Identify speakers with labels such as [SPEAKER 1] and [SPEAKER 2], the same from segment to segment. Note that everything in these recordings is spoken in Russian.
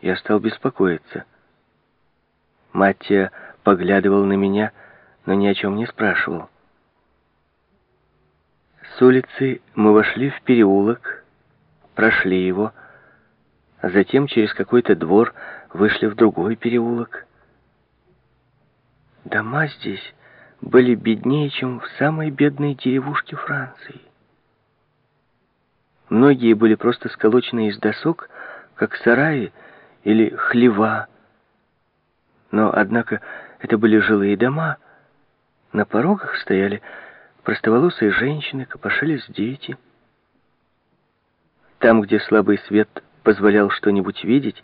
[SPEAKER 1] Я стал беспокоиться. Маттия поглядывал на меня, но ни о чем не спрашивал. С улицы мы вошли в переулок, прошли его, а затем через какой-то двор вышли в другой переулок. Дома здесь были беднее, чем в самой бедной деревушке Франции. Многие были просто сколочены из досок, как сараи или хлева. Но, однако, это были жилые дома. На порогах стояли простоволосые женщины, копошились дети. Там, где слабый свет позволял что-нибудь видеть,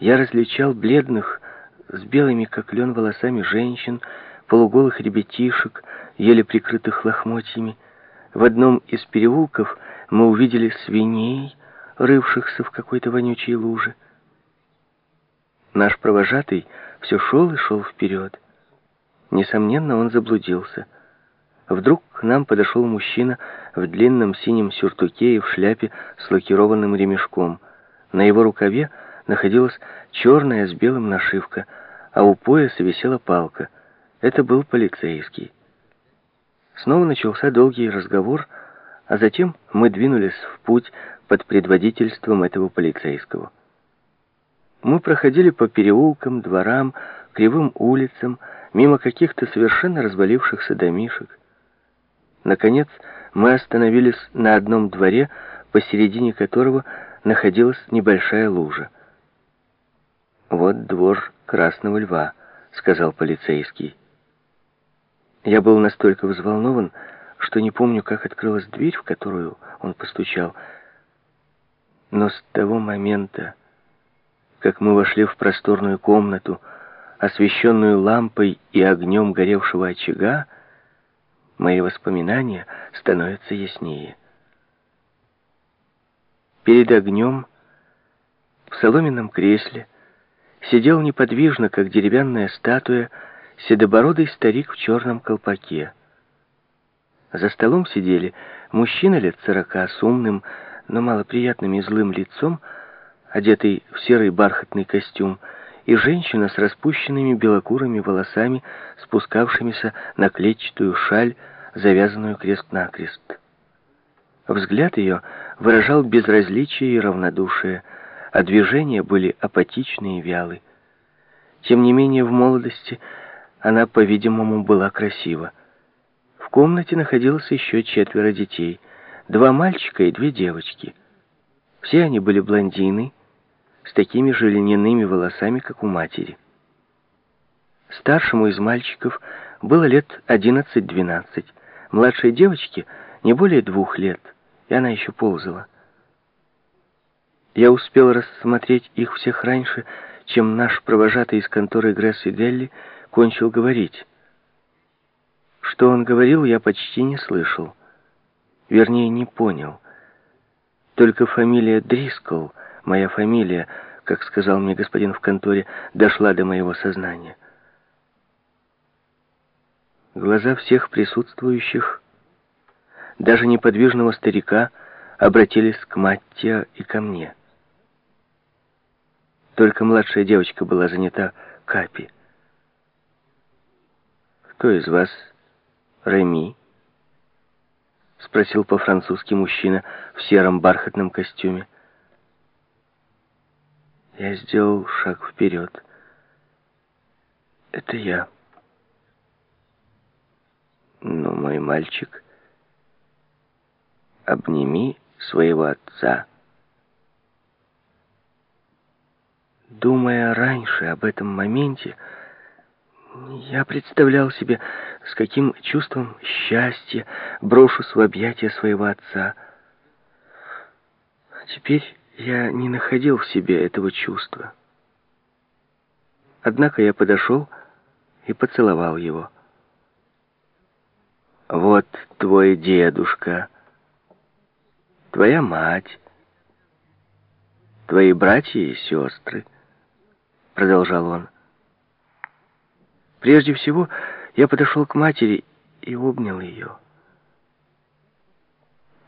[SPEAKER 1] я различал бледных, с белыми, как лен, волосами женщин, полуголых ребятишек, еле прикрытых лохмотьями. В одном из переулков мы увидели свиней, рывшихся в какой-то вонючей луже. Наш провожатый все шел и шел вперед. Несомненно, он заблудился. Вдруг к нам подошел мужчина в длинном синем сюртуке и в шляпе с лакированным ремешком. На его рукаве находилась черная с белым нашивка, а у пояса висела палка. Это был полицейский. Снова начался долгий разговор, а затем мы двинулись в путь под предводительством этого полицейского. Мы проходили по переулкам, дворам, кривым улицам, мимо каких-то совершенно развалившихся домишек. Наконец, мы остановились на одном дворе, посередине которого находилась небольшая лужа. «Вот двор Красного Льва», — сказал полицейский. Я был настолько взволнован, что не помню, как открылась дверь, в которую он постучал. Но с того момента, как мы вошли в просторную комнату, освещенную лампой и огнем горевшего очага, мои воспоминания становятся яснее. Перед огнем, в соломенном кресле, сидел неподвижно, как деревянная статуя, седобородый старик в черном колпаке. За столом сидели мужчина лет сорока с умным, но малоприятным и злым лицом, одетый в серый бархатный костюм, и женщина с распущенными белокурыми волосами, спускавшимися на клетчатую шаль, завязанную крест-накрест. Взгляд ее выражал безразличие и равнодушие, а движения были апатичны и вялы. Тем не менее, в молодости она, по-видимому, была красива. В комнате находилось еще четверо детей, два мальчика и две девочки. Все они были блондины, с такими же льняными волосами, как у матери. Старшему из мальчиков было лет 11-12, младшей девочке не более двух лет, и она еще ползала. Я успел рассмотреть их всех раньше, чем наш провожатый из конторы Гресс и Делли кончил говорить. Что он говорил, я почти не слышал. Вернее, не понял. Только фамилия Дрискл, моя фамилия, как сказал мне господин в конторе, дошла до моего сознания. Глаза всех присутствующих, даже неподвижного старика, обратились к Маттия и ко мне. Только младшая девочка была занята Капи. «Кто из вас Реми?» Спросил по-французски мужчина в сером бархатном костюме. Я сделал шаг вперед. Это я. Но мой мальчик, обними своего отца. Думая раньше об этом моменте, я представлял себе, с каким чувством счастья брошусь в объятия своего отца. Теперь я не находил в себе этого чувства. Однако я подошел и поцеловал его. «Вот твой дедушка, твоя мать, твои братья и сестры», — продолжал он. Прежде всего, я подошел к матери и обнял ее.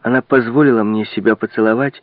[SPEAKER 1] Она позволила мне себя поцеловать,